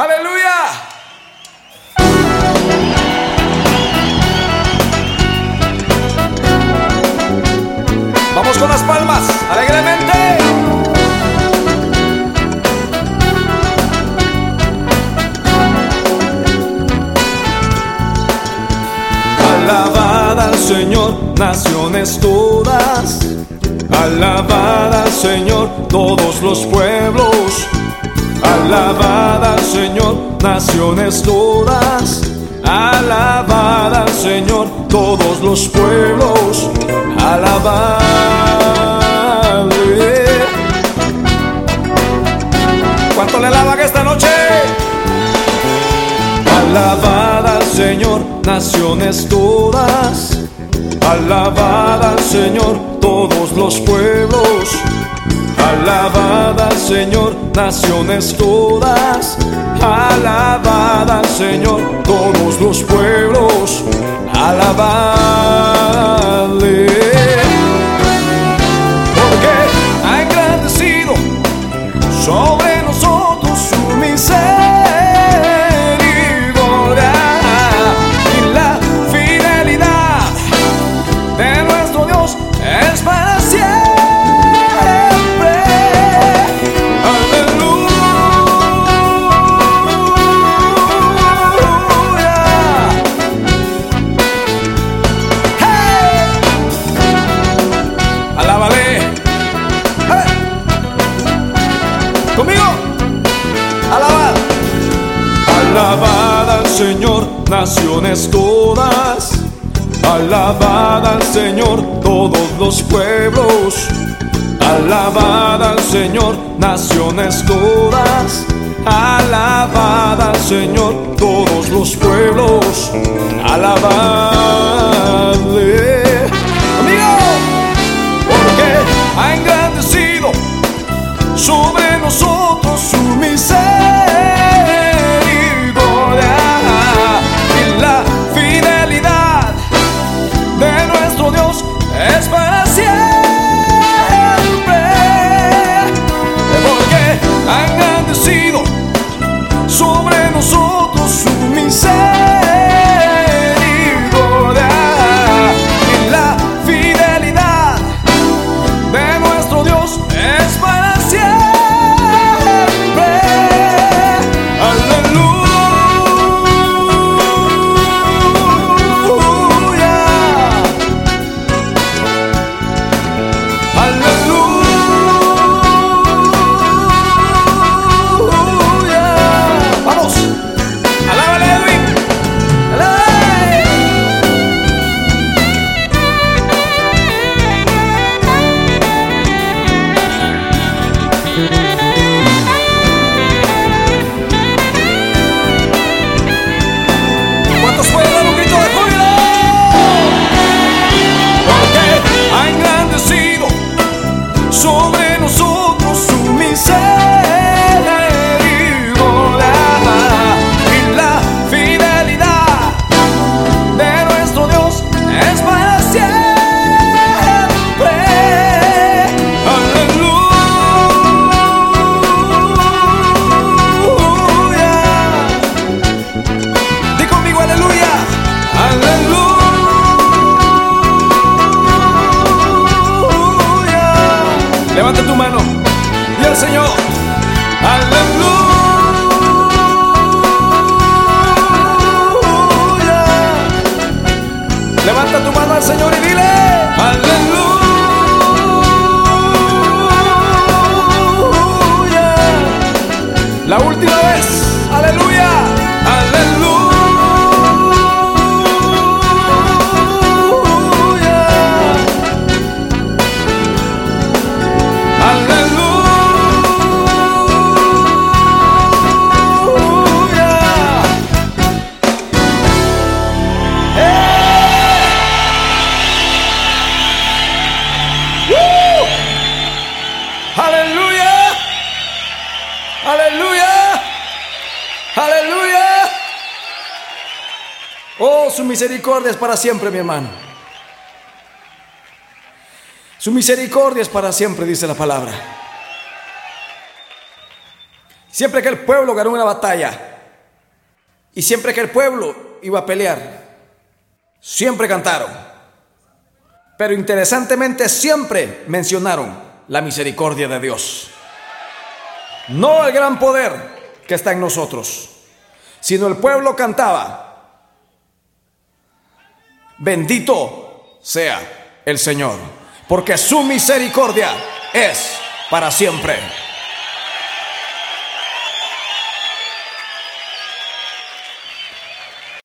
Aleluya. Vamos con las palmas, alegremente. Alabad al Señor, naciones todas. Alabad al Señor, todos los pueblos. Alabad al Señor, naciones todas. Alabad al Señor, todos los pueblos. Alabadle. ¿Cuánto le alaban esta noche? Alabad al Señor, naciones todas. Alabad al Señor, todos los pueblos. Alabad al Señor, naciones todas. Alabad al Señor, todos los pueblos. Alabadle. Porque ha engrandecido sobre naciones todas. Alabad al Señor, todos los pueblos. Alabad al Señor, naciones todas. Alabad al Señor, todos los pueblos. Alabadle. Aleluya. Aleluya. Oh, su misericordia es para siempre, mi hermano. Su misericordia es para siempre, dice la palabra. Siempre que el pueblo ganó una batalla, Y siempre que el pueblo iba a pelear, siempre cantaron. Pero interesantemente siempre mencionaron la misericordia de Dios. No el gran poder que está en nosotros, sino el pueblo cantaba, bendito sea el Señor, porque su misericordia es para siempre.